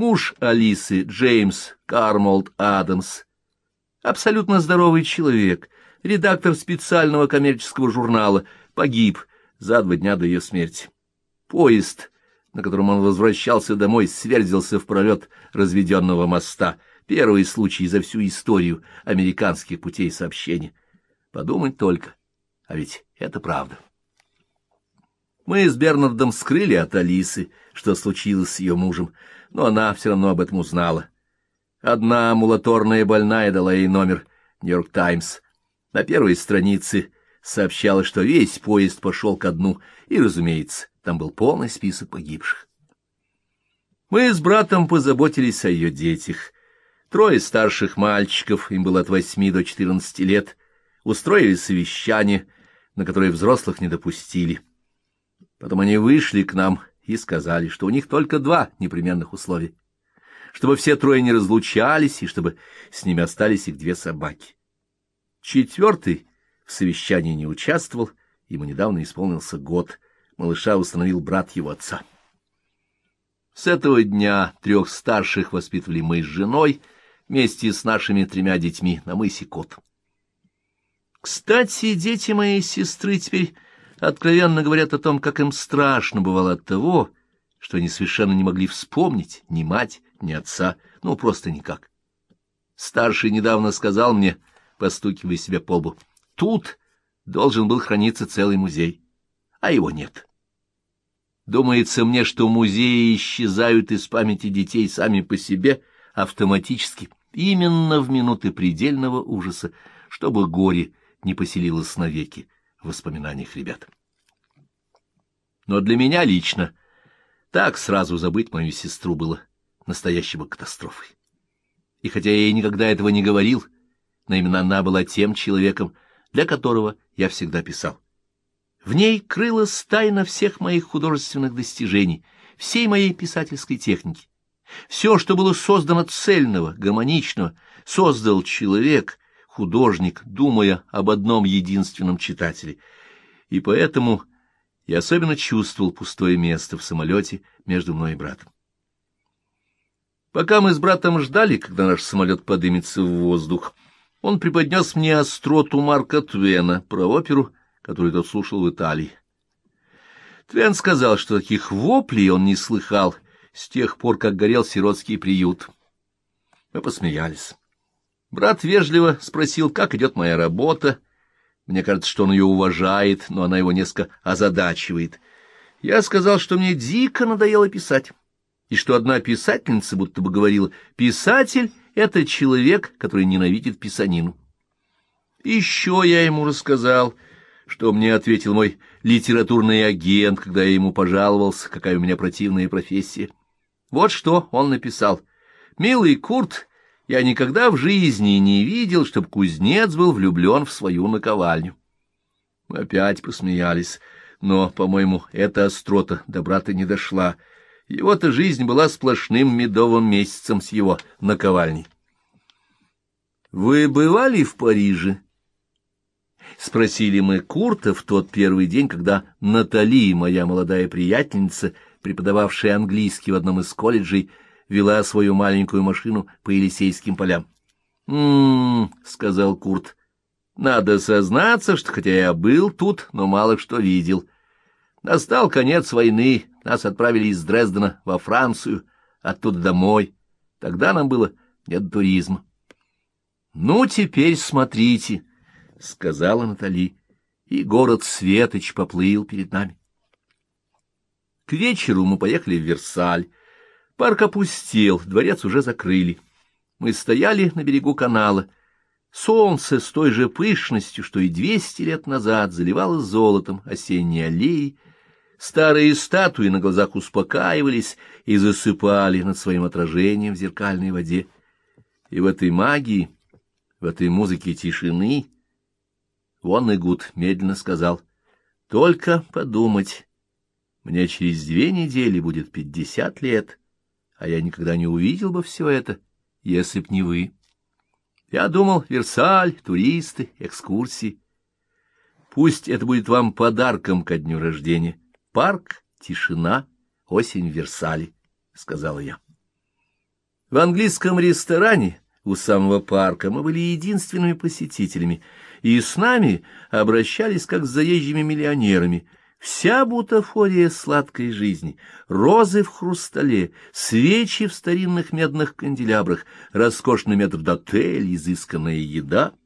Муж Алисы, Джеймс Кармолд Адамс, абсолютно здоровый человек, редактор специального коммерческого журнала, погиб за два дня до ее смерти. Поезд, на котором он возвращался домой, сверзился в пролет разведенного моста. Первый случай за всю историю американских путей сообщения. Подумать только, а ведь это правда. Мы с Бернардом скрыли от Алисы, что случилось с ее мужем, но она все равно об этом узнала. Одна амбулаторная больная дала ей номер «Нью-Йорк Таймс». На первой странице сообщала, что весь поезд пошел ко дну, и, разумеется, там был полный список погибших. Мы с братом позаботились о ее детях. Трое старших мальчиков, им было от восьми до четырнадцати лет, устроили совещание, на которое взрослых не допустили. Потом они вышли к нам и сказали, что у них только два непременных условия. Чтобы все трое не разлучались, и чтобы с ними остались их две собаки. Четвертый в совещании не участвовал, ему недавно исполнился год. Малыша установил брат его отца. С этого дня трех старших воспитывали мы с женой вместе с нашими тремя детьми на мысе Кот. Кстати, дети моей сестры теперь откровенно говорят о том, как им страшно бывало от того, что они совершенно не могли вспомнить ни мать, ни отца, ну, просто никак. Старший недавно сказал мне, постукивая себя по лбу, тут должен был храниться целый музей, а его нет. Думается мне, что музеи исчезают из памяти детей сами по себе автоматически, именно в минуты предельного ужаса, чтобы горе не поселилось навеки воспоминаниях ребят. Но для меня лично так сразу забыть мою сестру было настоящей бы катастрофой. И хотя я ей никогда этого не говорил, но именно она была тем человеком, для которого я всегда писал. В ней крылась тайна всех моих художественных достижений, всей моей писательской техники. Все, что было создано цельного, гармоничного, создал человек, художник, думая об одном единственном читателе. И поэтому я особенно чувствовал пустое место в самолете между мной и братом. Пока мы с братом ждали, когда наш самолет подымется в воздух, он преподнес мне остроту Марка Твена про оперу, которую тот слушал в Италии. Твен сказал, что таких воплей он не слыхал с тех пор, как горел сиротский приют. Мы посмеялись. Брат вежливо спросил, как идет моя работа. Мне кажется, что он ее уважает, но она его несколько озадачивает. Я сказал, что мне дико надоело писать, и что одна писательница будто бы говорила, «Писатель — это человек, который ненавидит писанину». Еще я ему рассказал, что мне ответил мой литературный агент, когда я ему пожаловался, какая у меня противная профессия. Вот что он написал. «Милый Курт, я никогда в жизни не видел, чтобы кузнец был влюблен в свою наковальню. Мы опять посмеялись, но, по-моему, эта острота до брата не дошла. Его-то жизнь была сплошным медовым месяцем с его наковальней. — Вы бывали в Париже? — спросили мы Курта в тот первый день, когда Натали, моя молодая приятельница, преподававшая английский в одном из колледжей, вела свою маленькую машину по Елисейским полям. «М-м-м», сказал Курт, — «надо сознаться, что хотя я был тут, но мало что видел. Настал конец войны, нас отправили из Дрездена во Францию, оттуда домой. Тогда нам было нет туризма». «Ну, теперь смотрите», — сказала Натали, и город Светоч поплыл перед нами. К вечеру мы поехали в Версаль, Парк опустел, дворец уже закрыли. Мы стояли на берегу канала. Солнце с той же пышностью, что и двести лет назад, заливало золотом осенние аллеи. Старые статуи на глазах успокаивались и засыпали над своим отражением в зеркальной воде. И в этой магии, в этой музыке тишины, Вон Игут медленно сказал, «Только подумать, мне через две недели будет пятьдесят лет» а я никогда не увидел бы все это, если б не вы. Я думал, Версаль, туристы, экскурсии. Пусть это будет вам подарком ко дню рождения. Парк, тишина, осень в Версале, — сказала я. В английском ресторане у самого парка мы были единственными посетителями, и с нами обращались как с заезжими миллионерами. Вся бутафория сладкой жизни, розы в хрустале, свечи в старинных медных канделябрах, роскошный метрдотель, изысканная еда —